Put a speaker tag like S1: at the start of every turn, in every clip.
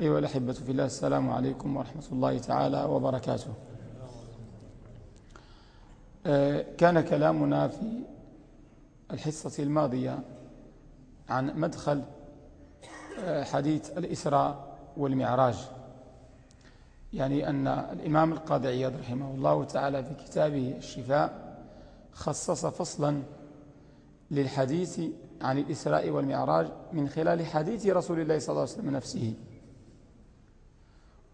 S1: أيها الأحبة في الله السلام عليكم ورحمة الله تعالى وبركاته. آه، كان كلامنا في الحصة الماضية عن مدخل آه، حديث الإسراء والمعراج. يعني أن الإمام القاضي عياض رحمه الله تعالى في كتابه الشفاء خصص فصلا للحديث عن الإسراء والمعراج من خلال حديث رسول الله صلى الله عليه وسلم نفسه.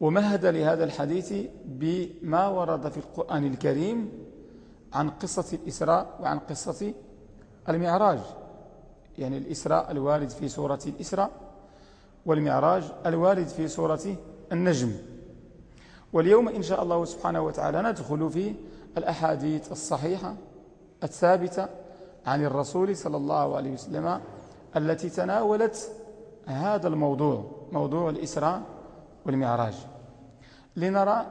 S1: ومهد لهذا الحديث بما ورد في القرآن الكريم عن قصة الإسراء وعن قصة المعراج. يعني الإسراء الوارد في سورة الإسراء والمعراج الوارد في سورة النجم. واليوم إن شاء الله سبحانه وتعالى ندخل في الأحاديث الصحيحة الثابتة عن الرسول صلى الله عليه وسلم التي تناولت هذا الموضوع موضوع الإسراء والمعراج. لنرى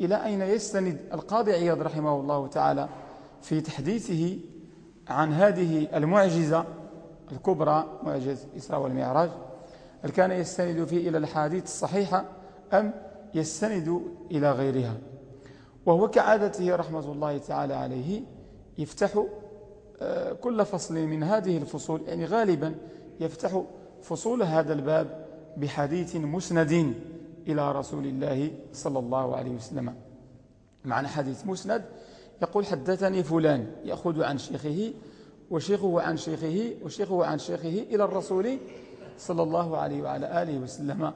S1: إلى أين يستند القاضي عياض رحمه الله تعالى في تحديثه عن هذه المعجزة الكبرى معجزة الإسراء والمعراج هل كان يستند فيه إلى الحديث الصحيحة أم يستند إلى غيرها؟ وهو كعادته رحمة الله تعالى عليه يفتح آه، كل فصل من هذه الفصول يعني غالبا يفتح فصول هذا الباب بحديث مسند. إلى رسول الله صلى الله عليه وسلم. معنى حديث مسند يقول حدثني فلان يأخذ عن شيخه وشيخه عن شيخه وشيخه عن شيخه إلى الرسول صلى الله عليه وعلى آله وسلم.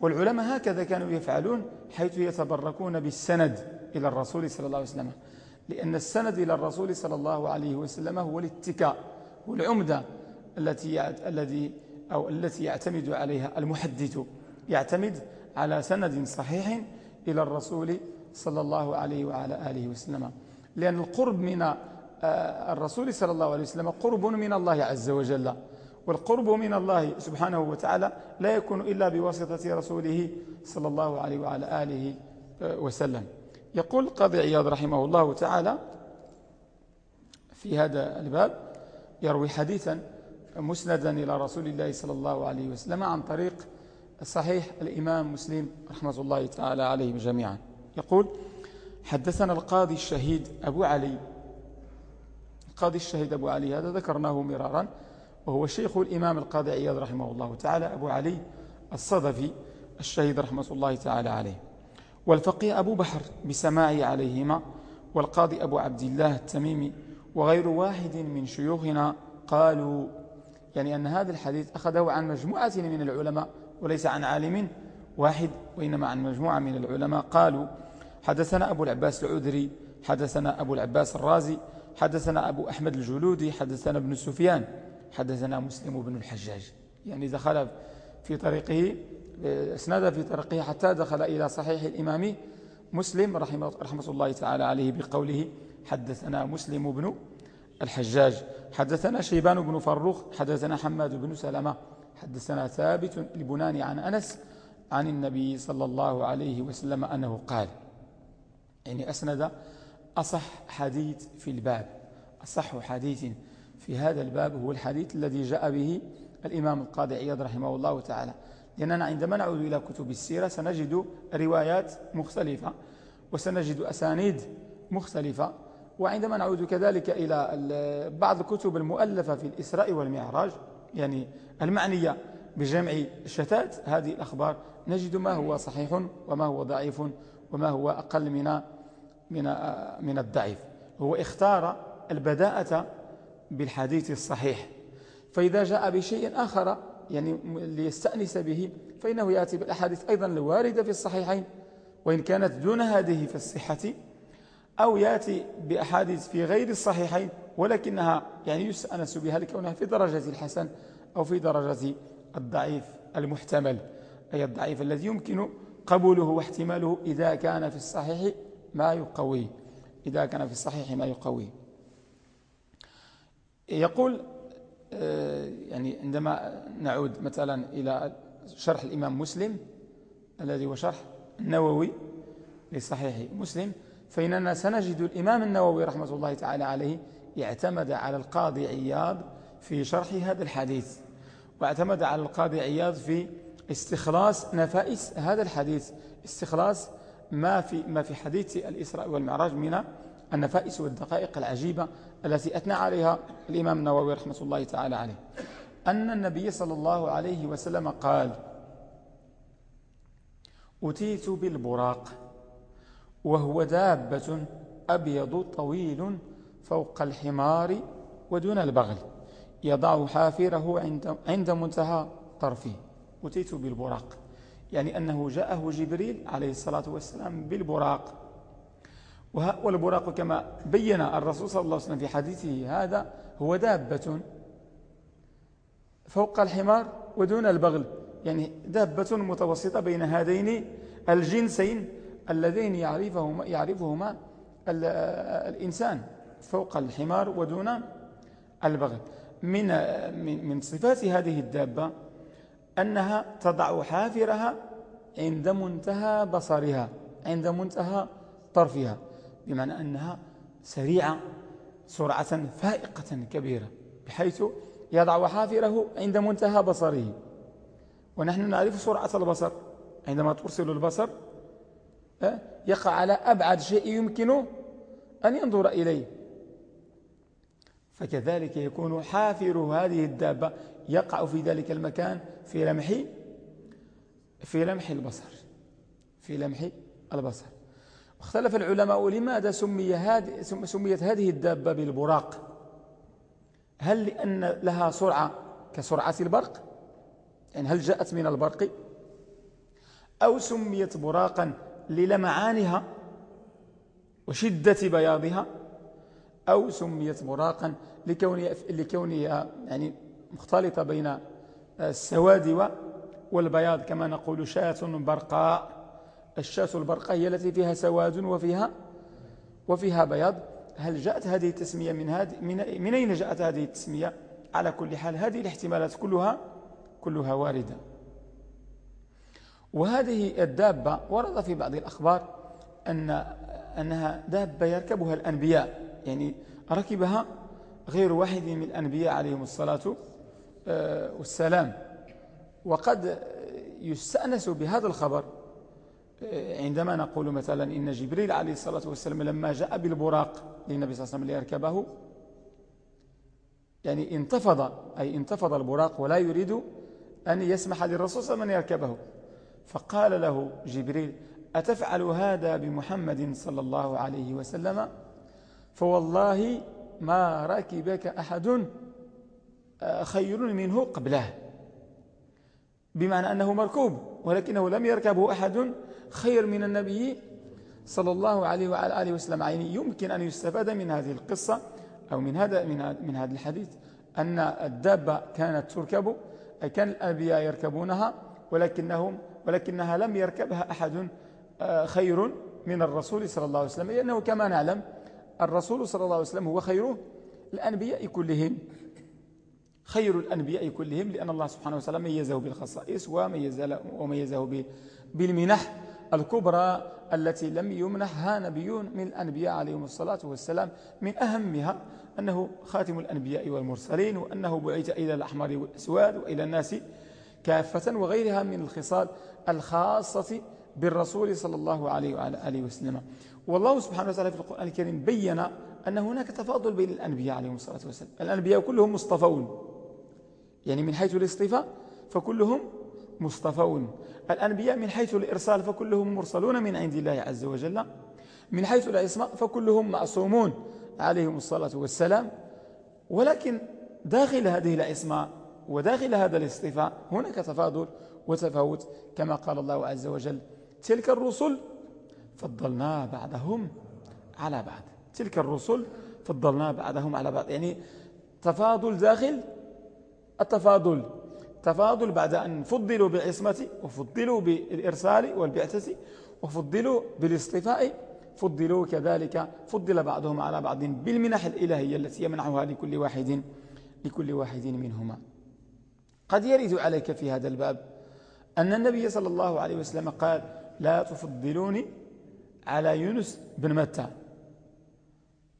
S1: والعلماء هكذا كانوا يفعلون حيث يتبركون بالسند إلى الرسول صلى الله عليه وسلم. لأن السند إلى الرسول صلى الله عليه وسلم هو الاتكاء والعمدة التي الذي أو التي يعتمد عليها المحدث. يعتمد على سند صحيح إلى الرسول صلى الله عليه وعلى آله وسلم. لأن القرب من آه، الرسول صلى الله عليه وسلم قرب من الله عز وجل. والقرب من الله سبحانه وتعالى لا يكون إلا بواسطة رسوله صلى الله عليه وعلى آله آه، وسلم. يقول القاضي عياض رحمه الله تعالى في هذا الباب يروي حديثا مسندا إلى رسول الله صلى الله عليه وسلم عن طريق صحيح الإمام مسلم رحمة الله تعالى عليهم جميعا. يقول حدثنا القاضي الشهيد أبو علي. القاضي الشهيد أبو علي هذا ذكرناه مرارا وهو شيخ الإمام القاضي عياض رحمه الله تعالى أبو علي الصدفي الشهيد رحمة الله تعالى عليه. والفقيه أبو بحر بسماعي عليهما والقاضي أبو عبد الله التميمي وغير واحد من شيوخنا قالوا يعني أن هذا الحديث أخذه عن مجموعة من العلماء وليس عن عالم واحد وإنما عن مجموعة من العلماء. قالوا حدثنا أبو العباس العذري حدثنا أبو العباس الرازي حدثنا أبو أحمد الجلودي حدثنا ابن سفيان حدثنا مسلم بن الحجاج. يعني دخل في طريقه اسناد في طريقه حتى دخل إلى صحيح الإمام مسلم رحمه, رحمة الله تعالى عليه بقوله حدثنا مسلم بن الحجاج. حدثنا شيبان بن فروخ حدثنا حماد بن سلمة. حدثنا ثابت البناني عن أنس عن النبي صلى الله عليه وسلم أنه قال يعني أسند أصح حديث في الباب أصح حديث في هذا الباب هو الحديث الذي جاء به الإمام القاضي عياض رحمه الله تعالى. لأننا عندما نعود إلى كتب السيرة سنجد روايات مختلفة وسنجد أسانيد مختلفة وعندما نعود كذلك إلى بعض الكتب المؤلفة في الإسراء والمعراج يعني المعنية بجمع شتات هذه الأخبار نجد ما هو صحيح وما هو ضعيف وما هو أقل من من من الضعيف. هو اختار البداءة بالحديث الصحيح. فإذا جاء بشيء آخر يعني ليستأنس به فإنه يأتي بالأحاديث أيضا الواردة في الصحيحين وإن كانت دون هذه في الصحة أو يأتي بأحاديث في غير الصحيحين ولكنها يعني يستأنس بها لكونها في درجة الحسن أو في درجة الضعيف المحتمل أي الضعيف الذي يمكن قبوله واحتماله إذا كان في الصحيح ما يقويه. إذا كان في الصحيح ما يقويه. يقول آه، يعني عندما نعود مثلا إلى شرح الإمام مسلم الذي هو شرح النووي لصحيح مسلم فإننا سنجد الإمام النووي رحمة الله تعالى عليه اعتمد على القاضي عياض في شرح هذا الحديث واعتمد على القاضي عياض في استخلاص نفائس هذا الحديث استخلاص ما في ما في حديث الإسراء والمعراج من النفائس والدقائق العجيبة التي أثنى عليها الإمام النووي رحمة الله تعالى عليه. أن النبي صلى الله عليه وسلم قال أتيت بالبراق وهو دابة أبيض طويل فوق الحمار ودون البغل. يضع حافره عند, عند منتهى طرفه. أتيت بالبراق. يعني أنه جاءه جبريل عليه الصلاة والسلام بالبراق. والبراق كما بين الرسول صلى الله عليه وسلم في حديثه هذا هو دابة فوق الحمار ودون البغل. يعني دابة متوسطة بين هذين الجنسين اللذين يعرفهما, يعرفهما الإنسان فوق الحمار ودون البغل من من صفات هذه الدابة أنها تضع حافرها عند منتهى بصرها عند منتهى طرفها بمعنى أنها سريعة سرعة فائقة كبيرة بحيث يضع حافره عند منتهى بصره. ونحن نعرف سرعة البصر. عندما ترسل البصر يقع على أبعد شيء يمكن أن ينظر إليه. فكذلك يكون حافر هذه الدابة يقع في ذلك المكان في لمح في لمح البصر في لمح البصر. واختلف العلماء لماذا سمي هذه سميت هذه الدابة بالبراق؟ هل لأن لها سرعة كسرعة البرق؟ يعني هل جاءت من البرق؟ أو سميت براقا للمعانها وشدة بياضها أو سميت براقا لكونها, لكونها يعني مختلطة بين السواد والبياض. كما نقول شاة برقاء. الشاة البرقاء هي التي فيها سواد وفيها وفيها بياض. هل جاءت هذه التسمية من, هذه من, من أين جاءت هذه التسمية؟ على كل حال هذه الاحتمالات كلها كلها واردة. وهذه الدابة ورد في بعض الأخبار أن أنها دابة يركبها الأنبياء يعني ركبها غير واحد من الأنبياء عليهم الصلاة آه، والسلام. وقد يستأنس بهذا الخبر آه، عندما نقول مثلا إن جبريل عليه الصلاة والسلام لما جاء بالبراق للنبي صلى الله عليه وسلم ليركبه يعني انتفض أي انتفض البراق ولا يريد أن يسمح للرسول صلى الله عليه وسلم أن يركبه. فقال له جبريل أتفعل هذا بمحمد صلى الله عليه وسلم؟ فوالله ما ركبك أحد آه، خير منه قبله. بمعنى أنه مركوب ولكنه لم يركبه أحد خير من النبي صلى الله عليه وعلى آله وسلم. يعني يمكن أن يستفاد من هذه القصة أو من هذا من من هذا الحديث أن الدابة كانت تركب أي كان الأنبياء يركبونها ولكنهم ولكنها لم يركبها أحد آه، خير من الرسول صلى الله عليه وسلم. لأنه كما نعلم الرسول صلى الله عليه وسلم هو خير الأنبياء كلهم. خير الأنبياء كلهم لأن الله سبحانه وتعالى ميزه بالخصائص وميزه بالمنح الكبرى التي لم يمنحها نبي من الأنبياء عليهم الصلاة والسلام. من أهمها أنه خاتم الأنبياء والمرسلين وأنه بعث إلى الأحمر والأسواد وإلى الناس كافة وغيرها من الخصال. الخاصة بالرسول صلى الله عليه وعلى آله وسلم. والله سبحانه وتعالى في القرآن الكريم بين أن هناك تفاضل بين الأنبياء عليهم الصلاة والسلام. الأنبياء كلهم مصطفون. يعني من حيث الاصطفاء فكلهم مصطفون. الأنبياء من حيث الإرسال فكلهم مرسلون من عند الله عز وجل. من حيث العصمة فكلهم معصومون عليهم الصلاة والسلام. ولكن داخل هذه العصمة وداخل هذا الاصطفاء هناك تفاضل وتفاوت كما قال الله عز وجل تلك الرسل فضلنا بعضهم على بعض. تلك الرسل فضلنا بعضهم على بعض. يعني تفاضل داخل التفاضل. تفاضل بعد أن فضلوا بالعصمة وفضلوا بالإرسال والبعثة وفضلوا بالاصطفاء فضلوا كذلك فضل بعضهم على بعض بالمنح الإلهية التي يمنحها لكل واحد لكل واحد منهما. قد يرد عليك في هذا الباب أن النبي صلى الله عليه وسلم قال لا تفضلوني على يونس بن متى.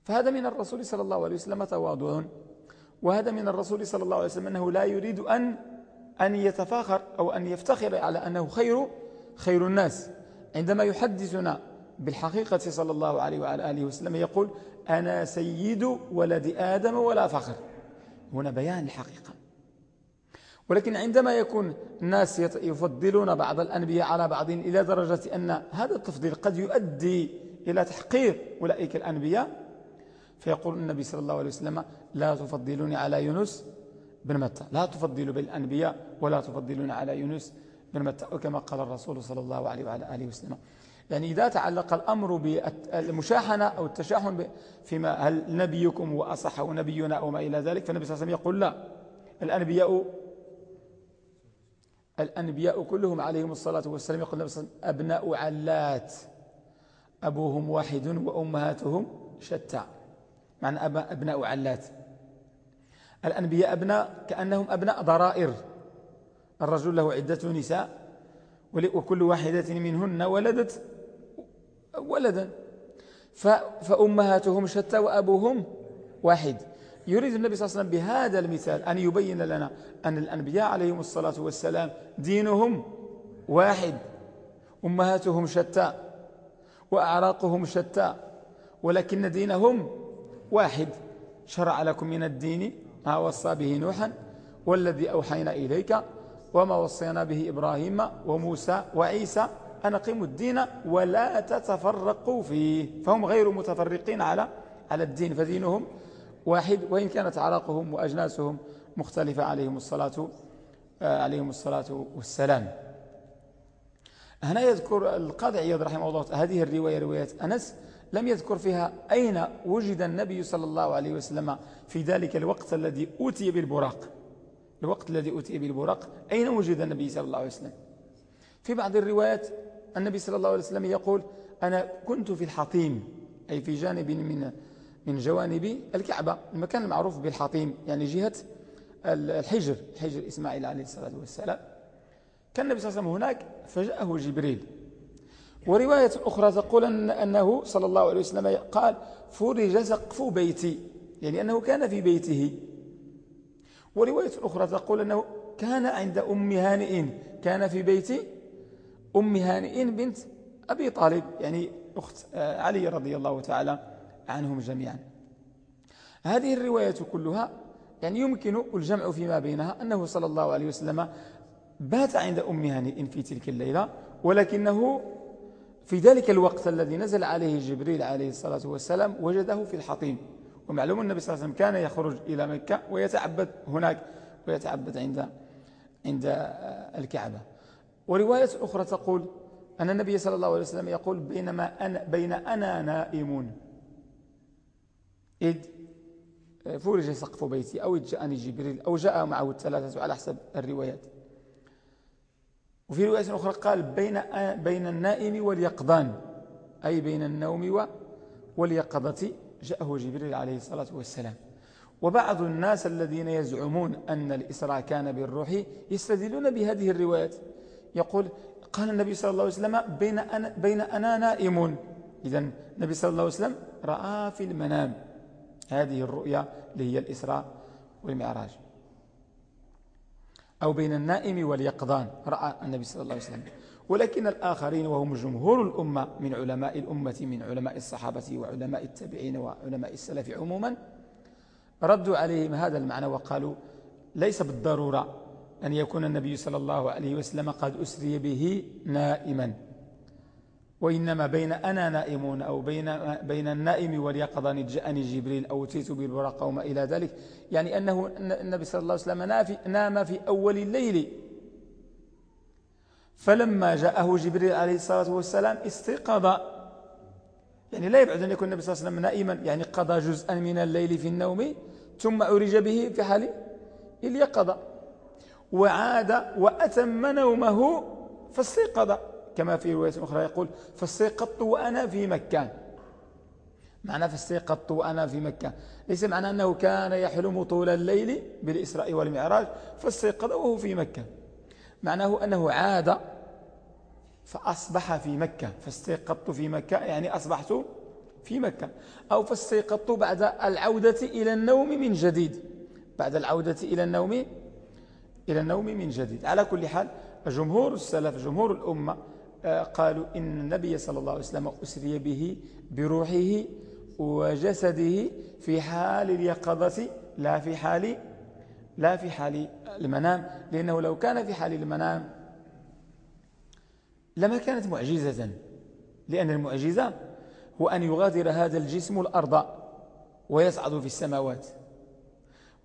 S1: فهذا من الرسول صلى الله عليه وسلم تواضع. وهذا من الرسول صلى الله عليه وسلم أنه لا يريد أن أن يتفاخر أو أن يفتخر على أنه خير خير الناس. عندما يحدثنا بالحقيقة صلى الله عليه وعلى آله وسلم يقول أنا سيد ولد آدم ولا فخر. هنا بيان الحقيقة. ولكن عندما يكون الناس يفضلون بعض الأنبياء على بعض إلى درجة أن هذا التفضيل قد يؤدي إلى تحقير أولئك الأنبياء فيقول النبي صلى الله عليه وسلم لا تفضلوني على يونس بن متى. لا تفضلوا بالأنبياء ولا تفضلون على يونس بن متى وكما قال الرسول صلى الله عليه وعلى آله وسلم. يعني إذا تعلق الأمر بالمشاحنة أو التشاحن فيما هل نبيكم وأصح نبينا أو ما إلى ذلك فالنبي صلى الله عليه وسلم يقول لا. الأنبياء الأنبياء كلهم عليهم الصلاة والسلام. يقول النبي صلى الله عليه وسلم أبناء علات أبوهم واحد وأمهاتهم شتى. معنى أبناء علات. الأنبياء أبناء كأنهم أبناء ضرائر. الرجل له عدة نساء وكل واحدة منهن ولدت ولدا. فأمهاتهم شتى وأبوهم واحد. يريد النبي صلى الله عليه وسلم بهذا المثال أن يبين لنا أن الأنبياء عليهم الصلاة والسلام دينهم واحد أمهاتهم شتى وأعراقهم شتى ولكن دينهم واحد. شرع لكم من الدين ما وصى به نوحا والذي أوحينا إليك وما وصينا به إبراهيم وموسى وعيسى. أن قيموا الدين ولا تتفرقوا فيه. فهم غير متفرقين على على الدين فدينهم واحد وإن كانت عراقهم وأجناسهم مختلفة عليهم الصلاة آه، عليهم الصلاة والسلام. هنا يذكر القاضي عياض رحمه الله هذه الرواية رواية أنس لم يذكر فيها أين وجد النبي صلى الله عليه وسلم في ذلك الوقت الذي أوتي بالبراق. الوقت الذي أوتي بالبراق. أين وجد النبي صلى الله عليه وسلم؟ في بعض الروايات النبي صلى الله عليه وسلم يقول أنا كنت في الحطيم أي في جانب من من جوانب الكعبة المكان المعروف بالحطيم يعني جهة الحجر حجر إسماعيل عليه الصلاة والسلام. كان النبي صلى الله عليه وسلم هناك فجاءه جبريل. ورواية أخرى تقول أن أنه صلى الله عليه وسلم قال فرج سقف بيتي. يعني أنه كان في بيته. ورواية أخرى تقول أنه كان عند أم هانئ كان في بيت أم هانئ بنت أبي طالب يعني أخت آه، علي رضي الله تعالى عنهم جميعا. هذه الرواية كلها يعني يمكن الجمع فيما بينها أنه صلى الله عليه وسلم بات عند أم هانئ في تلك الليلة ولكنه في ذلك الوقت الذي نزل عليه جبريل عليه الصلاة والسلام وجده في الحطيم. ومعلوم النبي صلى الله عليه وسلم كان يخرج إلى مكة ويتعبد هناك ويتعبد عند عند الكعبة. ورواية أخرى تقول أن النبي صلى الله عليه وسلم يقول بينما أنا بين أنا نائم. إذ فرج سقف بيتي أو جاءني جبريل أو جاء معه الثلاثة على حسب الروايات. وفي رواية أخرى قال بين بين النائم واليقظان أي بين النوم واليقظة جاءه جبريل عليه الصلاة والسلام. وبعض الناس الذين يزعمون أن الإسراء كان بالروح يستدلون بهذه الروايات. يقول قال النبي صلى الله عليه وسلم بين أنا, بين أنا نائم. إذا النبي صلى الله عليه وسلم رأى في المنام. هذه الرؤيا اللي هي الإسراء والمعراج. أو بين النائم واليقظان رأى النبي صلى الله عليه وسلم. ولكن الآخرين وهم جمهور الأمة من علماء الأمة من علماء الصحابة وعلماء التابعين وعلماء السلف عموما ردوا عليهم هذا المعنى وقالوا ليس بالضرورة أن يكون النبي صلى الله عليه وسلم قد أسري به نائما. وإنما بين أنا نائمون أو بين, بين النائم واليقظان جاءني جبريل أو تيت بالبرق وما إلى ذلك. يعني أنه النبي صلى الله عليه وسلم نام في أول الليل. فلما جاءه جبريل عليه الصلاة والسلام استيقظ. يعني لا يبعد أن يكون النبي صلى الله عليه وسلم نائما يعني قضى جزءا من الليل في النوم ثم عرج به في حال اليقظة. وعاد وأتم نومه فاستيقظ. كما في رواية أخرى يقول فاستيقظت وأنا في مكة معنى فاستيقظت وأنا في مكة ليس معنى أنه كان يحلم طول الليل بالإسراء والمعراج فاستيقظ وهو في مكة معناه أنه عاد فأصبح في مكة. فاستيقظت في مكة يعني أصبحت في مكة. أو فاستيقظت بعد العودة إلى النوم من جديد. بعد العودة إلى النوم إلى النوم من جديد. على كل حال جمهور السلف جمهور الأمة قالوا إن النبي صلى الله عليه وسلم أسري به بروحه وجسده في حال اليقظة لا في حال لا في حال المنام. لأنه لو كان في حال المنام لما كانت معجزة لأن المعجزة هو أن يغادر هذا الجسم الأرض ويصعد في السماوات.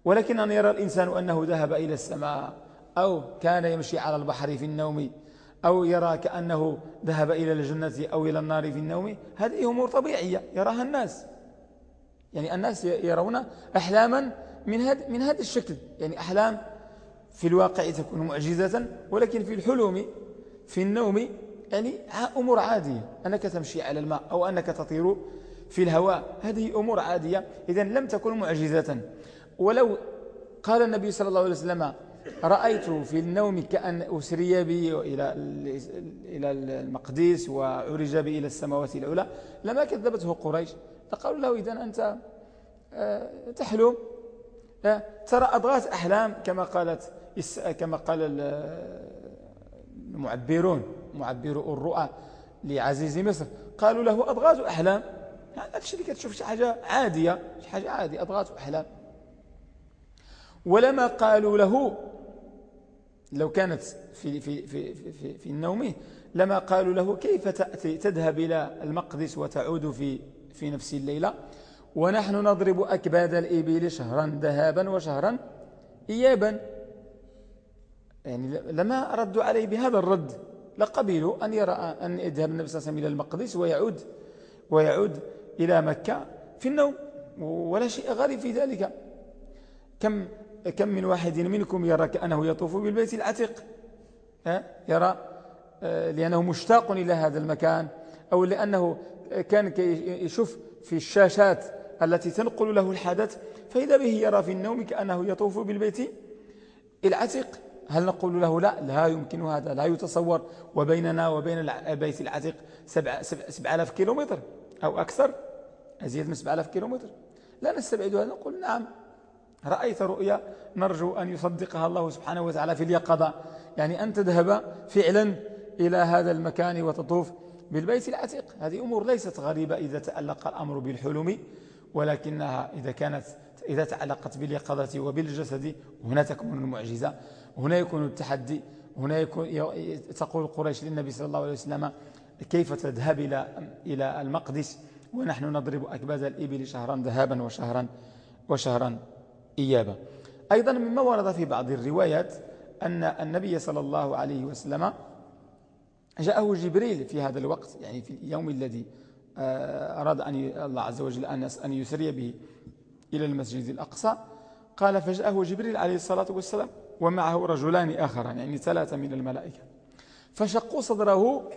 S1: ولكن أن يرى الإنسان أنه ذهب إلى السماء أو كان يمشي على البحر في النوم أو يرى كأنه ذهب إلى الجنة أو إلى النار في النوم هذه أمور طبيعية يراها الناس. يعني الناس يرون أحلاما من هذا من هذا الشكل. يعني أحلام في الواقع تكون معجزة ولكن في الحلم في النوم يعني أمور عادية. أنك تمشي على الماء أو أنك تطير في الهواء هذه أمور عادية. إذا لم تكن معجزة. ولو قال النبي صلى الله عليه وسلم رأيت في النوم كأن أسري بي إلى المقديس وعرج بي إلى السماوات العلى لما كذبته قريش فقالوا له إذا أنت آه، تحلم. آه، ترى أضغاث أحلام كما قالت كما قال المعبرون معبرو الرؤى لعزيز مصر. قالوا له أضغاث أحلام؟ هذا الشيء اللي كتشوف شي حاجة عادية شي حاجة عادية أضغاث أحلام. ولما قالوا له لو كانت في, في, في, في, في النوم لما قالوا له كيف تأتي تذهب إلى المقدس وتعود في, في نفس الليلة؟ ونحن نضرب أكباد الإبل شهرا ذهابا وشهرا إيابا. يعني لما ردوا عليه بهذا الرد لقبلوا أن يرى أن يذهب النبي صلى الله عليه وسلم إلى المقدس ويعود ويعود إلى مكة في النوم ولا شيء غريب في ذلك. كم كم من واحد منكم يرى كأنه يطوف بالبيت العتيق يرى آه، لأنه مشتاق إلى هذا المكان أو لأنه كان يشوف في الشاشات التي تنقل له الحدث فإذا به يرى في النوم كأنه يطوف بالبيت العتيق هل نقول له لا؟ لا يمكن هذا لا يتصور. وبيننا وبين البيت العتيق سبع, سبع, سبع ألاف كيلومتر أو أكثر. أزيد من سبع ألاف كيلومتر. لا نستبعد هذا نقول نعم. رأيت رؤيا نرجو أن يصدقها الله سبحانه وتعالى في اليقظة. يعني أن تذهب فعلا إلى هذا المكان وتطوف بالبيت العتيق. هذه أمور ليست غريبة إذا تعلق الأمر بالحلم ولكنها إذا كانت إذا تعلقت باليقظة وبالجسد هنا تكون المعجزة هنا يكون التحدي هنا يكون تقول قريش للنبي صلى الله عليه وسلم كيف تذهب إلى إلى المقدس؟ ونحن نضرب أكباد الإبل شهرا ذهابا وشهرا وشهرا إيابا أيضا مما ورد في بعض الروايات أن النبي صلى الله عليه وسلم جاءه جبريل في هذا الوقت يعني في اليوم الذي آه، أراد أن الله عز وجل أن يسري به إلى المسجد الأقصى قال فجاءه جبريل عليه الصلاة والسلام ومعه رجلان آخران يعني ثلاثة من الملائكة. فشقوا صدره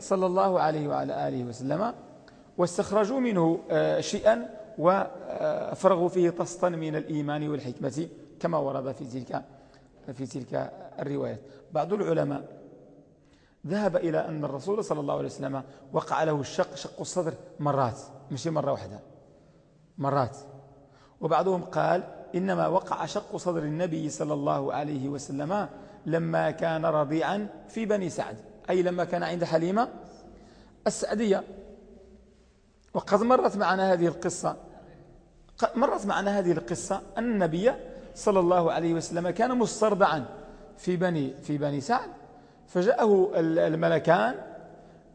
S1: صلى الله عليه وعلى آله وسلم واستخرجوا منه آه، شيئا وفرغوا فيه طسطا من الإيمان والحكمة كما ورد في تلك في تلك الروايات بعض العلماء ذهب إلى أن الرسول صلى الله عليه وسلم وقع له الشق شق الصدر مرات مش مرة واحدة مرات. وبعضهم قال إنما وقع شق صدر النبي صلى الله عليه وسلم لما كان رضيعا في بني سعد أي لما كان عند حليمة السعدية. وقد مرت معنا هذه القصة. مرت معنا هذه القصة أن النبي صلى الله عليه وسلم كان مسترضعا في بني في بني سعد. فجاءه الملكان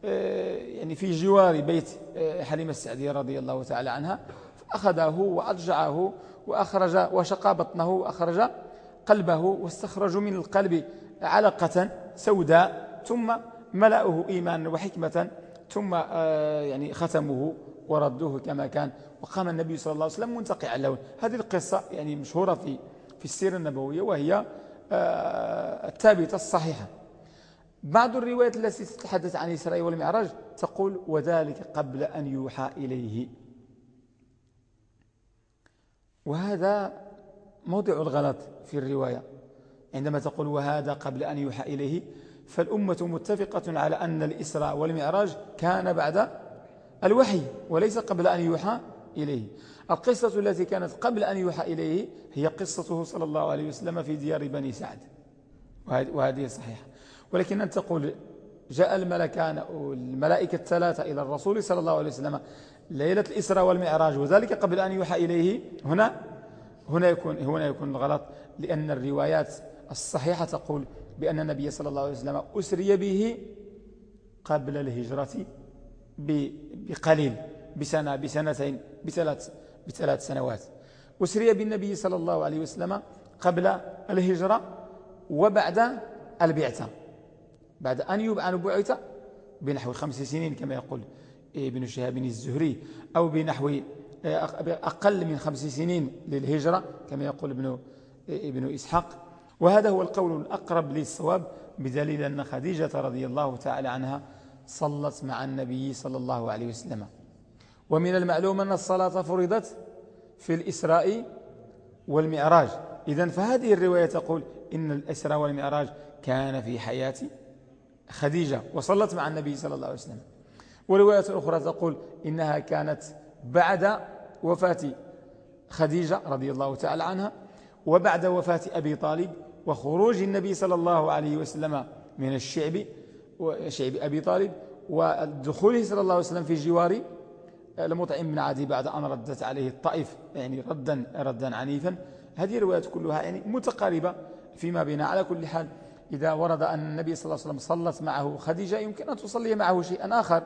S1: آه، يعني في جوار بيت آه، حليمة السعدية رضي الله تعالى عنها. فأخذه وأضجعه وأخرج وشقى بطنه وأخرج قلبه واستخرجوا من القلب علقة سوداء ثم ملأه إيمانا وحكمة ثم آه، يعني ختموه وردوه كما كان. وقام النبي صلى الله عليه وسلم منتقع اللون هذه القصة يعني مشهورة في في السيرة النبوية وهي آه، الثابتة الصحيحة. بعض الروايات التي تتحدث عن الإسراء والمعراج تقول وذلك قبل أن يوحى إليه. وهذا موضع الغلط في الرواية. عندما تقول وهذا قبل أن يوحى إليه فالأمة متفقة على أن الإسراء والمعراج كان بعد الوحي وليس قبل أن يوحى إليه. القصة التي كانت قبل أن يوحى إليه هي قصته صلى الله عليه وسلم في ديار بني سعد. وهذه صحيحة. ولكن أن تقول جاء الملكان الملائكة الثلاثة إلى الرسول صلى الله عليه وسلم ليلة الإسراء والمعراج وذلك قبل أن يوحى إليه هنا هنا يكون هنا يكون الغلط لأن الروايات الصحيحة تقول بأن النبي صلى الله عليه وسلم أسري به قبل الهجرة بقليل بسنة بسنتين بثلاث بثلاث سنوات. أسري بالنبي صلى الله عليه وسلم قبل الهجرة وبعد البعثة. بعد أن يبعن بعث بنحو خمس سنين كما يقول ابن شهاب الزهري أو بنحو أقل من خمس سنين للهجرة كما يقول ابن, ابن إسحاق. وهذا هو القول الأقرب للصواب بدليل أن خديجة رضي الله تعالى عنها صلت مع النبي صلى الله عليه وسلم. ومن المعلوم أن الصلاة فرضت في الإسراء والمعراج. إذا فهذه الرواية تقول إن الإسراء والمعراج كان في حياة خديجة وصلت مع النبي صلى الله عليه وسلم. ورواية أخرى تقول إنها كانت بعد وفاة خديجة رضي الله تعالى عنها وبعد وفاة أبي طالب وخروج النبي صلى الله عليه وسلم من الشعب وشعب أبي طالب ودخوله صلى الله عليه وسلم في جوار المطعم بن عدي بعد أن ردت عليه الطائف يعني ردا ردا عنيفا. هذه الروايات كلها يعني متقاربة فيما بين على كل حال إذا ورد أن النبي صلى الله عليه وسلم صلت معه خديجة يمكن أن تصلي معه شيئا آخر.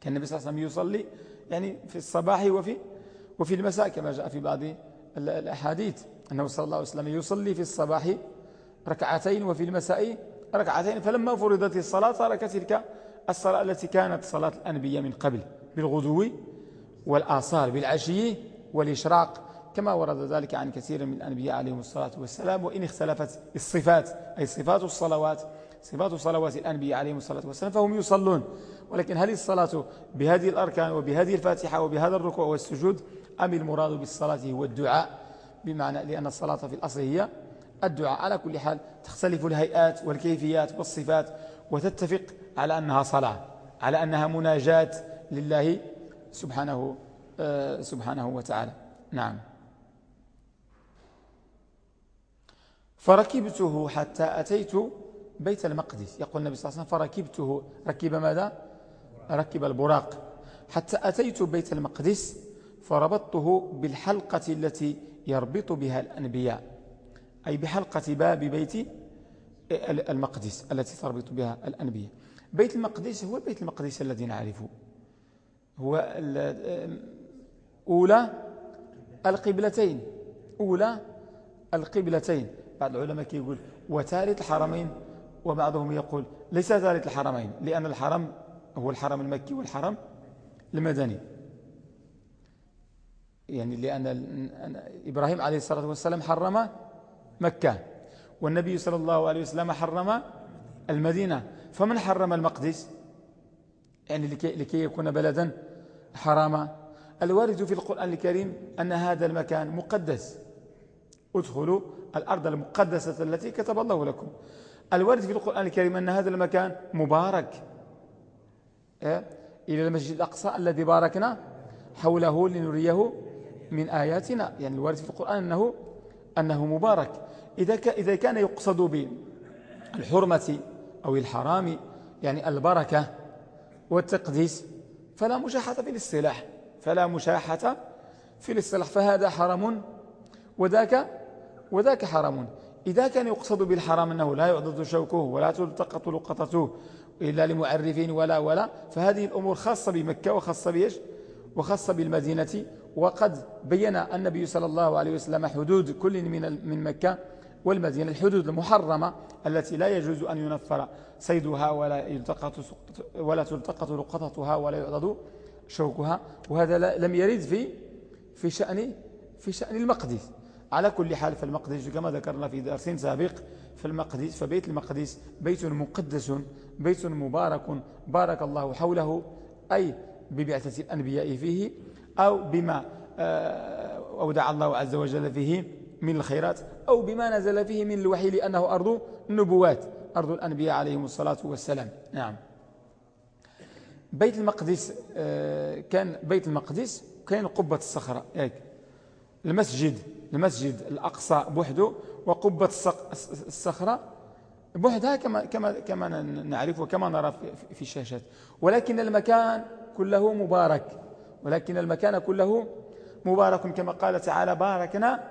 S1: كان النبي صلى الله عليه وسلم يصلي يعني في الصباح وفي وفي المساء كما جاء في بعض الأحاديث. أنه صلى الله عليه وسلم يصلي في الصباح ركعتين وفي المساء ركعتين فلما فرضت الصلاة ترك تلك الصلاة التي كانت صلاة الأنبياء من قبل بالغدو والآصال بالعشي والإشراق كما ورد ذلك عن كثير من الأنبياء عليهم الصلاة والسلام وإن اختلفت الصفات أي صفات الصلوات صفات صلوات الأنبياء عليهم الصلاة والسلام فهم يصلون. ولكن هل الصلاة بهذه الأركان وبهذه الفاتحة وبهذا الركوع والسجود أم المراد بالصلاة هو الدعاء؟ بمعنى لأن الصلاة في الأصل هي الدعاء. على كل حال تختلف الهيئات والكيفيات والصفات وتتفق على أنها صلاة على أنها مناجاة لله سبحانه آه، سبحانه وتعالى. نعم. فركبته حتى أتيت بيت المقدس. يقول النبي صلى الله عليه وسلم فركبته ركب ماذا؟ ركب البراق. حتى أتيت بيت المقدس فربطته بالحلقة التي يربط بها الأنبياء. أي بحلقة باب بيت المقدس التي تربط بها الأنبياء. بيت المقدس هو البيت المقدس الذي نعرفه هو أولى القبلتين. أولى القبلتين. بعض العلماء يقول وثالث الحرمين وبعضهم يقول ليس ثالث الحرمين لأن الحرم هو الحرم المكي والحرم المدني. يعني لأن إبراهيم عليه الصلاة والسلام حرم مكة والنبي صلى الله عليه وسلم حرم المدينة. فمن حرم المقدس؟ يعني لكي, لكي يكون بلدا حراما الوارد في القرآن الكريم أن هذا المكان مقدس. ادخلوا الأرض المقدسة التي كتب الله لكم. الوارد في القرآن الكريم أن هذا المكان مبارك. إيه؟ إلى المسجد الأقصى الذي باركنا حوله لنريه من آياتنا يعني الوارد في القرآن أنه, أنه مبارك. إذا, إذا كان يقصد بالحرمة أو الحرام يعني البركة والتقديس فلا مشاحة في الاصطلاح. فلا مشاحة في الاصطلاح. فهذا حرم وذاك وذاك حرم إذا كان يقصد بالحرام أنه لا يعضد شوكه ولا تلتقط لقطته إلا لمعرفين ولا ولا فهذه الأمور خاصة بمكة وخاصة بيش وخاصة بالمدينة وقد بين النبي صلى الله عليه وسلم حدود كل من من مكة والمدينة الحدود المحرمة التي لا يجوز أن ينفر صيدها ولا يلتقط ولا تلتقط لقطتها ولا يعضد شوكها. وهذا لم يرد في في شأن في شأن المقدس. على كل حال فالمقدس كما ذكرنا في درس سابق فالمقدس فبيت المقدس بيت مقدس بيت مبارك بارك الله حوله أي ببعثة الأنبياء فيه. أو بما آه، أودع الله عز وجل فيه من الخيرات أو بما نزل فيه من الوحي لأنه أرض النبوات أرض الأنبياء عليهم الصلاة والسلام. نعم. بيت المقدس آه، كان بيت المقدس كان قبة الصخرة هيك. المسجد المسجد الأقصى بوحده وقبة الصخرة. بوحدها كما كما كما نعرف وكما نرى في الشاشات ولكن المكان كله مبارك. ولكن المكان كله مبارك كما قال تعالى باركنا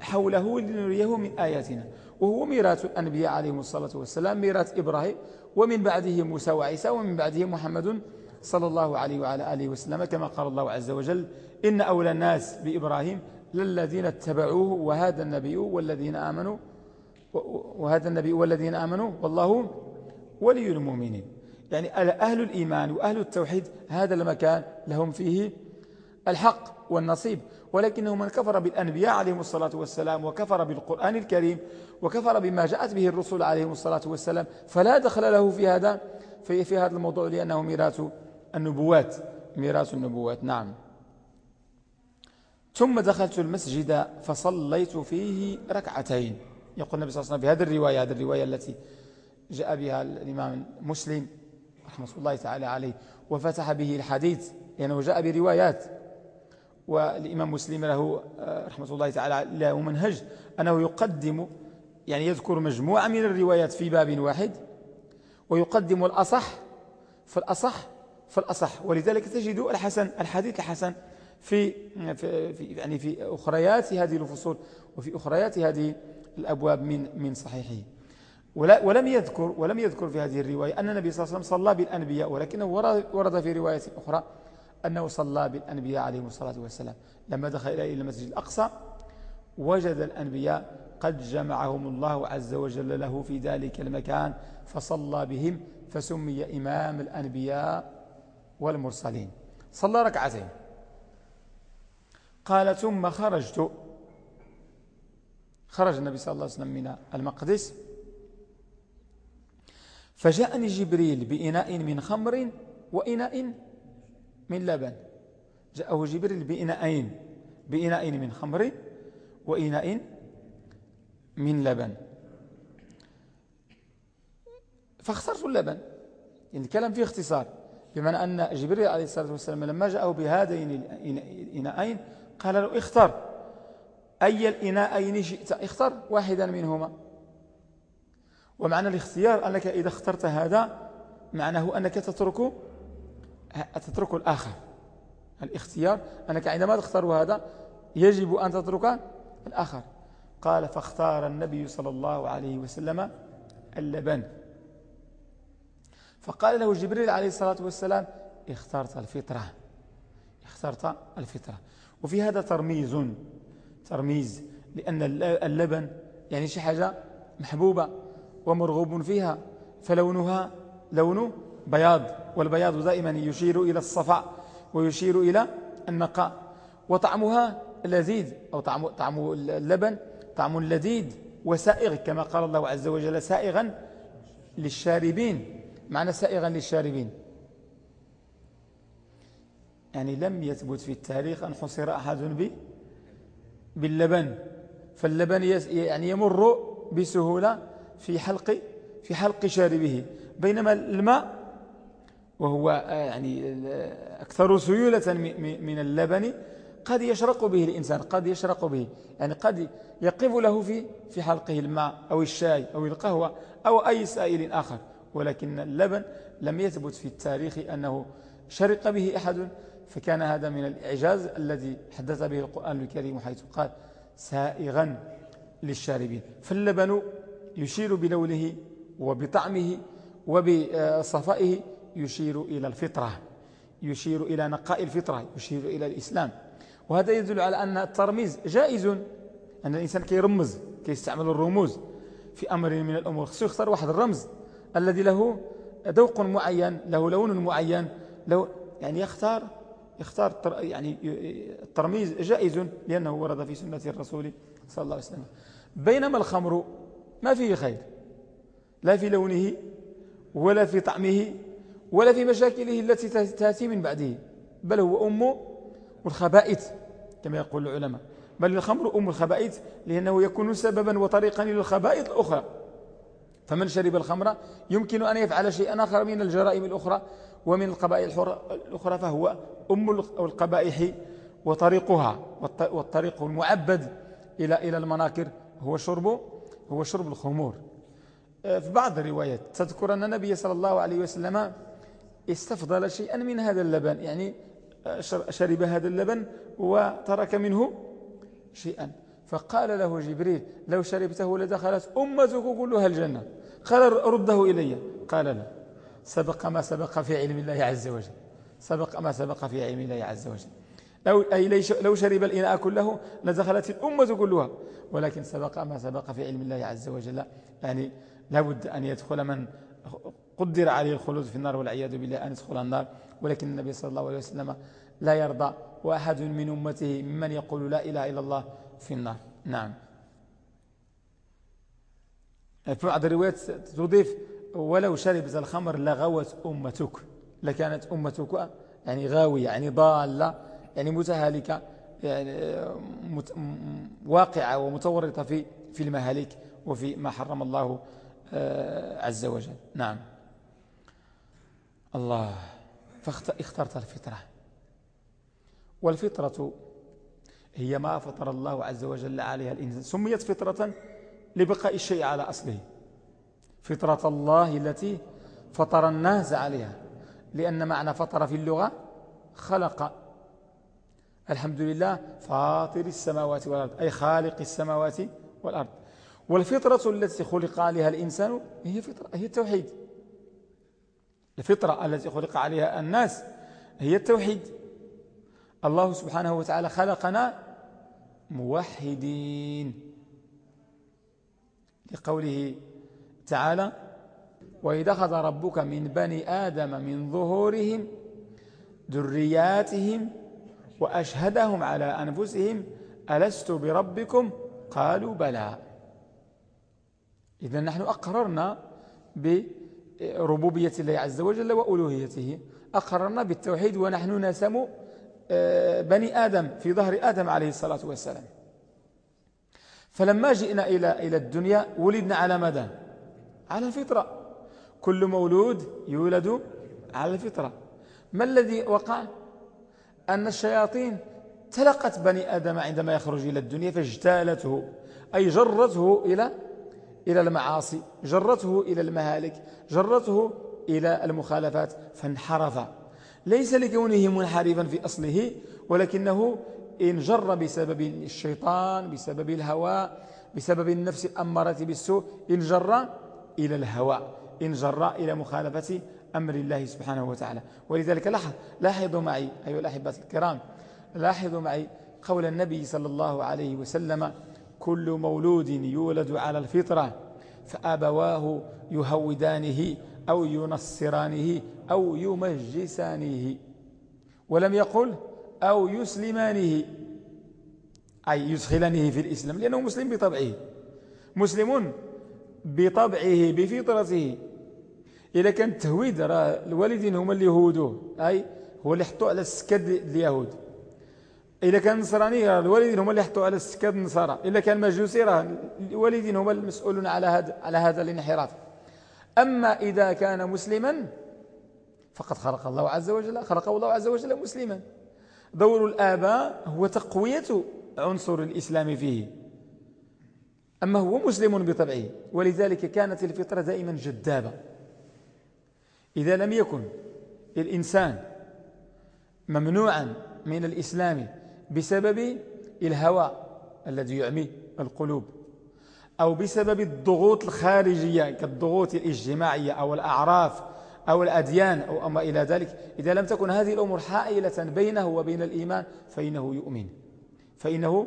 S1: حوله لنريه من آياتنا وهو ميراث الأنبياء عليهم الصلاة والسلام ميراث إبراهيم ومن بعده موسى وعيسى ومن بعده محمد صلى الله عليه وعلى آله وسلم. كما قال الله عز وجل إن أولى الناس بإبراهيم للذين اتبعوه وهذا النبي والذين آمنوا وهذا النبي والذين آمنوا والله ولي المؤمنين يعني أهل الإيمان وأهل التوحيد هذا المكان لهم فيه الحق والنصيب. ولكنه من كفر بالأنبياء عليهم الصلاة والسلام وكفر بالقرآن الكريم وكفر بما جاءت به الرسل عليهم الصلاة والسلام فلا دخل له في هذا في, في هذا الموضوع لأنه ميراث النبوات ميراث النبوات. نعم. ثم دخلت المسجد فصليت فيه ركعتين. يقول النبي صلى الله عليه وسلم في هذه الرواية هذه الرواية التي جاء بها الإمام مسلم رحمة الله تعالى عليه وفتح به الحديث لأنه جاء بروايات. والإمام مسلم له آه، رحمة الله تعالى له منهج أنه يقدم يعني يذكر مجموعة من الروايات في باب واحد ويقدم الأصح فالأصح فالأصح ولذلك تجد الحسن الحديث الحسن في, في يعني في أخريات هذه الفصول وفي أخريات هذه الأبواب من من صحيحه. ولم يذكر ولم يذكر في هذه الرواية أن النبي صلى الله عليه وسلم صلى بالأنبياء ولكنه ورد في رواية أخرى أنه صلى بالأنبياء عليهم الصلاة والسلام. لما دخل إلى المسجد الأقصى وجد الأنبياء قد جمعهم الله عز وجل له في ذلك المكان فصلى بهم فسمي إمام الأنبياء والمرسلين. صلى ركعتين. قال ثم خرجت. خرج النبي صلى الله عليه وسلم من المقدس. فجاءني جبريل بإناء من خمر وإناء من لبن. جاءه جبريل بإناءين بإناء من خمر وإناء من لبن. فاخترت اللبن. يعني الكلام فيه اختصار بمعنى أن جبريل عليه الصلاة والسلام لما جاءه بهذين الإناءين قال له اختر. أي الإناءين شئت اختر واحدا منهما. ومعنى الاختيار أنك إذا اخترت هذا معناه أنك تترك تترك الآخر. الاختيار أنك عندما تختار هذا يجب أن تترك الآخر. قال فاختار النبي صلى الله عليه وسلم اللبن. فقال له جبريل عليه الصلاة والسلام اخترت الفطرة. اخترت الفطرة. وفي هذا ترميز ترميز لأن اللبن يعني شي حاجة محبوبة. ومرغوب فيها فلونها لون بياض والبياض دائما يشير إلى الصفاء ويشير إلى النقاء. وطعمها لذيذ أو طعم, طعم اللبن طعم لذيذ وسائغ كما قال الله عز وجل سائغا للشاربين. معنى سائغا للشاربين. يعني لم يثبت في التاريخ أن حصر أحد به باللبن. فاللبن يعني يمر بسهولة في حلق في حلق شاربه. بينما الماء وهو آه، يعني آه، أكثر سيولة من اللبن قد يشرق به الإنسان قد يشرق به. يعني قد يقف له في في حلقه الماء أو الشاي أو القهوة أو أي سائل آخر. ولكن اللبن لم يثبت في التاريخ أنه شرق به أحد. فكان هذا من الإعجاز الذي حدث به القرآن الكريم حيث قال سائغا للشاربين. فاللبن يشير بلونه وبطعمه وبصفائه يشير إلى الفطرة يشير إلى نقاء الفطرة يشير إلى الإسلام. وهذا يدل على أن الترميز جائز أن الإنسان كيرمز كيستعمل الرموز في أمر من الأمور. خصو يختار واحد الرمز الذي له ذوق معين له لون معين له يعني يختار يختار يعني الترميز جائز لأنه ورد في سنة الرسول صلى الله عليه وسلم. بينما الخمر ما فيه خير. لا في لونه ولا في طعمه ولا في مشاكله التي تأتي من بعده. بل هو أم الخبائث كما يقول العلماء. بل الخمر أم الخبائث لأنه يكون سببا وطريقا للخبائث الأخرى. فمن شرب الخمر يمكن أن يفعل شيئا آخر من الجرائم الأخرى. ومن القبائل الأخرى فهو أم القبائح وطريقها والطريق المعبد إلى إلى المناكر هو شرب هو شرب الخمور. آه، في بعض الروايات تذكر أن النبي صلى الله عليه وسلم استفضل شيئا من هذا اللبن يعني آه، شرب هذا اللبن وترك منه شيئا. فقال له جبريل لو شربته لدخلت أمتك كلها الجنة قال رده إلي. قال لا. سبق ما سبق في علم الله عز وجل. سبق ما سبق في علم الله عز وجل. لو, أي لو شرب الإناء كله لدخلت الأمة كلها. ولكن سبق ما سبق في علم الله عز وجل. يعني لابد أن يدخل من قدر عليه الخلود في النار والعياذ بالله أن يدخل النار. ولكن النبي صلى الله عليه وسلم لا يرضى. وأحد من أمته ممن يقول لا إله إلا الله في النار. نعم. في بعض الروايات تضيف ولو شربت الخمر لغوت أمتك. لكانت أمتك يعني غاوية يعني ضالة. يعني متهالكة يعني. واقعة ومتورطة في في المهالك وفي ما حرم الله آه، عز وجل. نعم. الله فاخترت الفطرة. والفطرة هي ما فطر الله عز وجل عليها الإنسان. سميت فطرة لبقاء الشيء على أصله. فطرة الله التي فطر الناس عليها. لأن معنى فطر في اللغة خلق الحمد لله فاطر السماوات والأرض أي خالق السماوات والأرض. والفطرة التي خلق عليها الإنسان هي, فطرة هي التوحيد. الفطرة التي خلق عليها الناس هي التوحيد. الله سبحانه وتعالى خلقنا موحدين. لقوله تعالى وإذا أخذ ربك من بني آدم من ظهورهم ذرياتهم وأشهدهم على أنفسهم ألست بربكم؟ قالوا بلى. إذا نحن أقررنا بربوبية الله عز وجل وألوهيته. أقررنا بالتوحيد ونحن نسم آه، بني آدم في ظهر آدم عليه الصلاة والسلام. فلما جئنا إلى إلى الدنيا ولدنا على ماذا؟ على الفطرة. كل مولود يولد على الفطرة. ما الذي وقع؟ أن الشياطين تلقت بني آدم عندما يخرج إلى الدنيا فاجتالته أي جرته إلى إلى المعاصي جرته إلى المهالك جرته إلى المخالفات فانحرف. ليس لكونه منحرفا في أصله ولكنه انجر بسبب الشيطان بسبب الهوى بسبب النفس الأمارة بالسوء انجر إلى الهوى انجر إلى مخالفة أمر الله سبحانه وتعالى. ولذلك لاحظ لاحظوا معي أيها الأحبة الكرام لاحظوا معي قول النبي صلى الله عليه وسلم كل مولود يولد على الفطرة فأبواه يهودانه أو ينصرانه أو يمجسانه ولم يقل أو يسلمانه. أي يدخلانه في الإسلام لأنه مسلم بطبعه. مسلم بطبعه بفطرته. إذا كان التهويد راه الوالدين هما اللي يهودوه أي؟ هو اللي حطوه على السكد اليهود إذا كان نصراني الوالدين هما اللي حطوه على السكد النصارى. إذا كان مجوسي راه الوالدين هما المسؤولون على هذا على هذا الانحراف. أما إذا كان مسلما فقد خلق الله عز وجل خلقه الله عز وجل مسلما. دور الآباء هو تقوية عنصر الإسلام فيه. أما هو مسلم بطبعه. ولذلك كانت الفطرة دائما جذابة. إذا لم يكن الإنسان ممنوعا من الإسلام بسبب الهوى الذي يعمي القلوب أو بسبب الضغوط الخارجية كالضغوط الاجتماعية أو الأعراف أو الأديان أو أما إلى ذلك إذا لم تكن هذه الأمور حائلة بينه وبين الإيمان فإنه يؤمن فإنه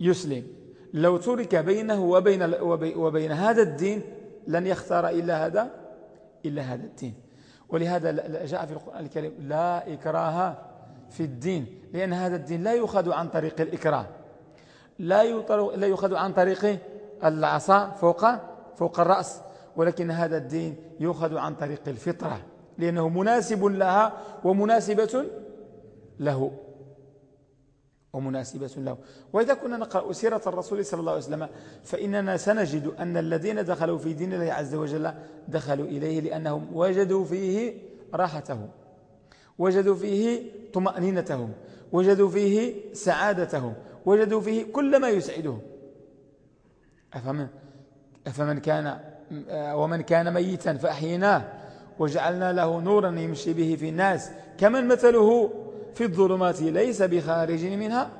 S1: يسلم. لو ترك بينه وبين, وبين هذا الدين لن يختار إلا هذا إلا هذا الدين. ولهذا جاء في القرآن الكريم لا إكراه في الدين لأن هذا الدين لا يؤخذ عن طريق الإكراه. لا لا يؤخذ عن طريق العصا فوق فوق الرأس. ولكن هذا الدين يؤخذ عن طريق الفطرة لأنه مناسب لها ومناسبة له. ومناسبة له. وإذا كنا نقرأ سيرة الرسول صلى الله عليه وسلم فإننا سنجد أن الذين دخلوا في دين الله عز وجل دخلوا إليه لأنهم وجدوا فيه راحتهم وجدوا فيه طمأنينتهم وجدوا فيه سعادتهم وجدوا فيه كل ما يسعدهم. أفمن, أفمن كان ومن كان ميتا فأحيناه وجعلنا له نورا يمشي به في الناس كمن مثله في الظلمات ليس بخارج منها.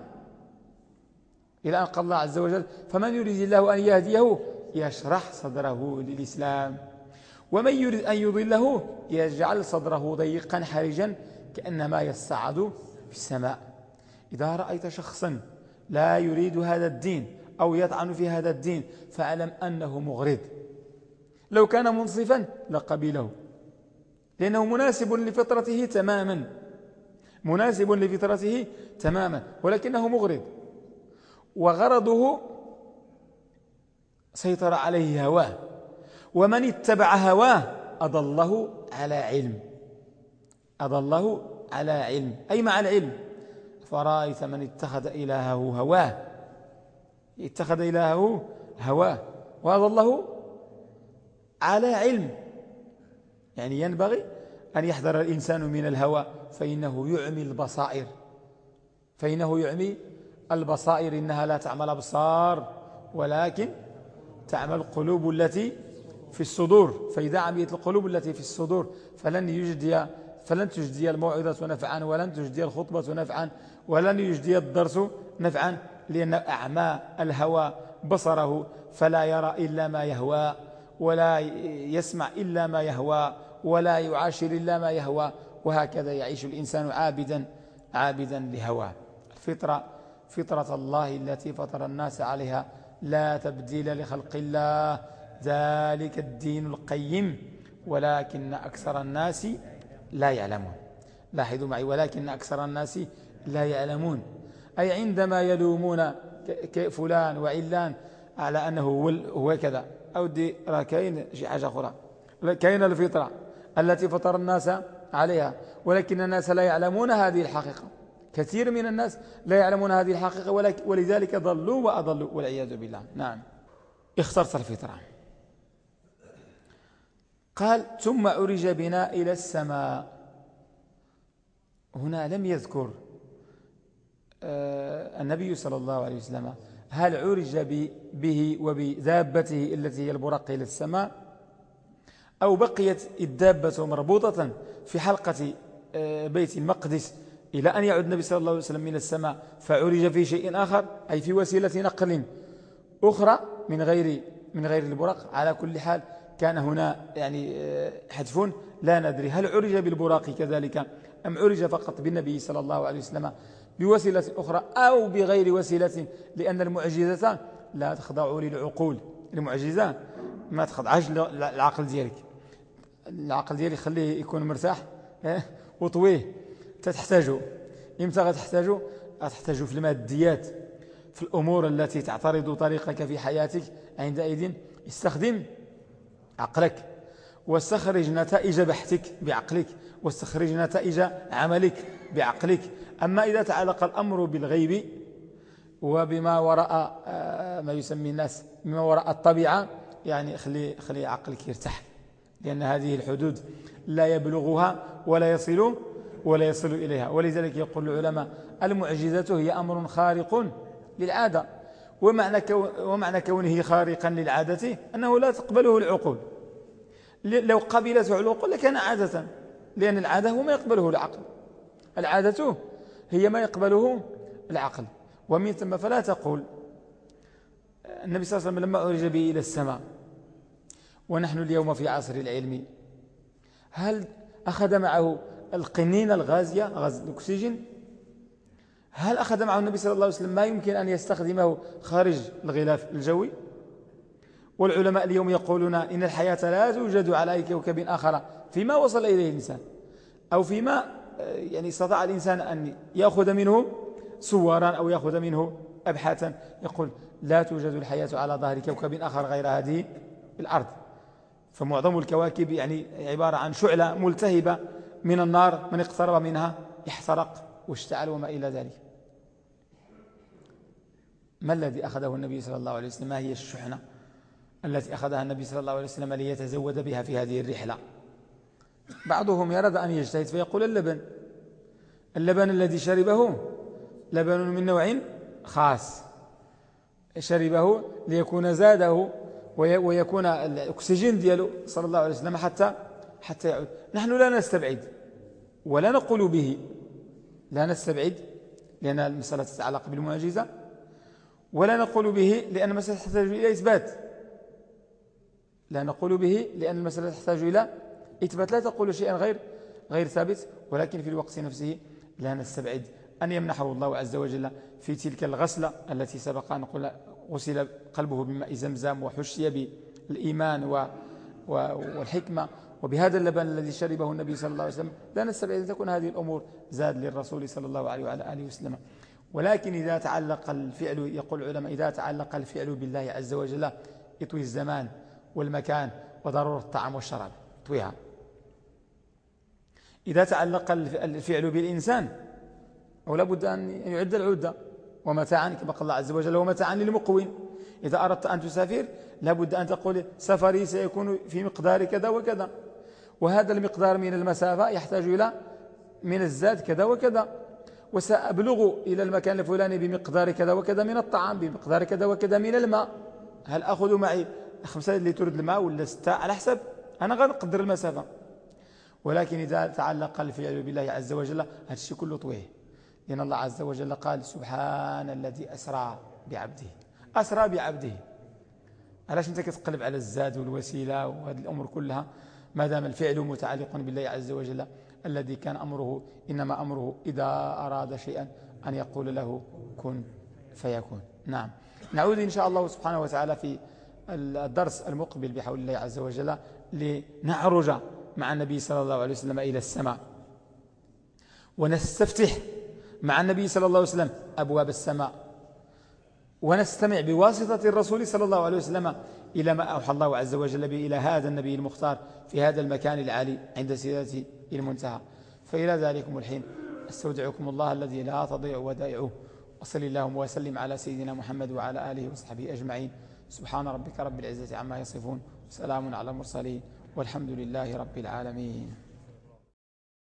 S1: إلى أن قال الله عز وجل فمن يريد الله أن يهديه يشرح صدره للإسلام. ومن يريد أن يضله يجعل صدره ضيقا حرجا كأنما يصعد في السماء. إذا رأيت شخصا لا يريد هذا الدين أو يطعن في هذا الدين فاعلم أنه مغرض. لو كان منصفا لقبله. لأنه مناسب لفطرته تماما. مناسب لفطرته تماما ولكنه مغرض. وغرضه سيطر عليه هواه ومن اتبع هواه أضله على علم. أضله على علم. أي مع العلم؟ فرأيت من اتخذ إلهه هواه؟ اتخذ إلهه هواه وأضله على علم. يعني ينبغي أن يحذر الإنسان من الهوى فإنه يعمي البصائر. فإنه يعمي البصائر إنها لا تعمل أبصار ولكن تعمل القلوب التي في الصدور. فإذا عميت القلوب التي في الصدور فلن يجدي فلن تجدي الموعظة نفعا ولن تجدي الخطبة نفعا ولن يجدي الدرس نفعا لأن أعمى الهوى بصره فلا يرى إلا ما يهوى ولا يسمع إلا ما يهوى. ولا يعاشر إلا ما يهوى وهكذا يعيش الإنسان عابدا عابدا لهواه. الفطرة فطرة الله التي فطر الناس عليها. لا تبديل لخلق الله. ذلك الدين القيم. ولكن أكثر الناس لا يعلمون. لاحظوا معي ولكن أكثر الناس لا يعلمون. أي عندما يلومون فلان وعلان على أنه هو كذا. أو دي راه كاين شي حاجة أخرى. كاين الفطرة. التي فطر الناس عليها. ولكن الناس لا يعلمون هذه الحقيقة. كثير من الناس لا يعلمون هذه الحقيقة ولذلك ضلوا وأضلوا والعياذ بالله. نعم. اخترت الفطرة. قال ثم أرج بنا إلى السماء. هنا لم يذكر آه، النبي صلى الله عليه وسلم هل عرج به وبذابته التي هي البرق إلى السماء؟ أو بقيت الدابة مربوطة في حلقة آه، بيت المقدس إلى أن يعود النبي صلى الله عليه وسلم من السماء فعرج في شيء آخر أي في وسيلة نقل أخرى من غير من غير البرق على كل حال كان هنا يعني آه، حذف لا ندري هل عرج بالبراق كذلك أم عرج فقط بالنبي صلى الله عليه وسلم بوسيلة أخرى أو بغير وسيلة لأن المعجزة لا تخضع للعقول. المعجزة ما تخضعش للعقل ديالك. العقل ديالي خليه يكون مرتاح؟ وطويه تحتاجه إمتى غتحتاجه غتحتاجه في الماديات في الأمور التي تعترض طريقك في حياتك عندئذ. استخدم عقلك واستخرج نتائج بحثك بعقلك واستخرج نتائج عملك بعقلك. أما إذا تعلق الأمر بالغيب وبما وراء آه، ما يسمي الناس بما وراء الطبيعة يعني خلي, خلي عقلك يرتاح. لأن هذه الحدود لا يبلغها ولا يصل ولا يصل إليها. ولذلك يقول العلماء المعجزة هي أمر خارق للعادة. ومعنى, ومعنى كونه خارقا للعادة أنه لا تقبله العقول. لو قبلته العقول لكان عادة لأن العادة هو ما يقبله العقل. العادة هي ما يقبله العقل. ومن ثم فلا تقول. النبي صلى الله عليه وسلم لما أرج به إلى السماء ونحن اليوم في عصر العلم. هل أخذ معه القنين الغازية غاز الأكسجين؟ هل أخذ معه النبي صلى الله عليه وسلم ما يمكن أن يستخدمه خارج الغلاف الجوي؟ والعلماء اليوم يقولون إن الحياة لا توجد على أي كوكب آخر فيما وصل إليه الإنسان أو فيما يعني استطاع الإنسان أن يأخذ منه صورا أو يأخذ منه أبحاثا. يقول لا توجد الحياة على ظهر كوكب آخر غير هذه الأرض. فمعظم الكواكب يعني عبارة عن شعلة ملتهبة من النار من اقترب منها احترق واشتعل وما إلى ذلك. ما الذي أخذه النبي صلى الله عليه وسلم؟ ما هي الشحنة التي أخذها النبي صلى الله عليه وسلم ليتزود بها في هذه الرحلة؟ بعضهم يرد أن يجتهد فيقول اللبن. اللبن الذي شربه لبن من نوع خاص. شربه ليكون زاده ويكون الأكسجين دياله صلى الله عليه وسلم حتى حتى يعود. نحن لا نستبعد ولا نقول به. لا نستبعد لأن المسألة تتعلق بالمعجزة ولا نقول به لأن المسألة تحتاج إلى إثبات. لا نقول به لأن المسألة تحتاج إلى إثبات. لا تقول شيئا غير غير ثابت. ولكن في الوقت نفسه لا نستبعد أن يمنحه الله عز وجل في تلك الغسلة التي سبق أن غسل قلبه بماء زمزم وحشي بالإيمان والحكمة. وبهذا اللبن الذي شربه النبي صلى الله عليه وسلم لا نستبعد أن تكون هذه الأمور زاد للرسول صلى الله عليه وعلى آله وسلم. ولكن إذا تعلق الفعل يقول العلماء إذا تعلق الفعل بالله عز وجل يطوي الزمان والمكان وضرورة الطعام والشراب. يطويها. إذا تعلق الفعل بالإنسان أو لابد أن يعد العدة. ومتاعا كما قال الله عز وجل ومتاعا للمقوين. إذا أردت أن تسافر لابد أن تقول سفري سيكون في مقدار كذا وكذا. وهذا المقدار من المسافة يحتاج إلى من الزاد كذا وكذا. وسأبلغ إلى المكان الفلاني بمقدار كذا وكذا من الطعام بمقدار كذا وكذا من الماء. هل أخذ معي خمسة لتر الماء ولا ستة؟ على حسب. أنا غنقدر المسافة. ولكن إذا تعلق الفعل بالله عز وجل هذا الشيء كله طويه لأن الله عز وجل قال سبحان الذي أسرى بعبده. أسرى بعبده. علاش أنت كتقلب على الزاد والوسيلة وهذه الأمور كلها؟ ما دام الفعل متعلق بالله عز وجل الذي كان أمره إنما أمره إذا أراد شيئا أن يقول له كن فيكون. نعم. نعود إن شاء الله سبحانه وتعالى في الدرس المقبل بحول الله عز وجل لنعرج مع النبي صلى الله عليه وسلم إلى السماء ونستفتح مع النبي صلى الله عليه وسلم أبواب السماء. ونستمع بواسطة الرسول صلى الله عليه وسلم إلى ما أوحى الله عز وجل به إلى هذا النبي المختار في هذا المكان العالي عند سيدة المنتهى. فإلى ذلكم الحين. أستودعكم الله الذي لا تضيع ودائعه. وصل اللهم وسلم على سيدنا محمد وعلى آله وصحبه أجمعين. سبحان ربك رب العزة عما يصفون. سلام على المرسلين. والحمد لله رب العالمين.